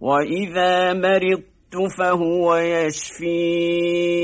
وإذا مرضت فهو يشفين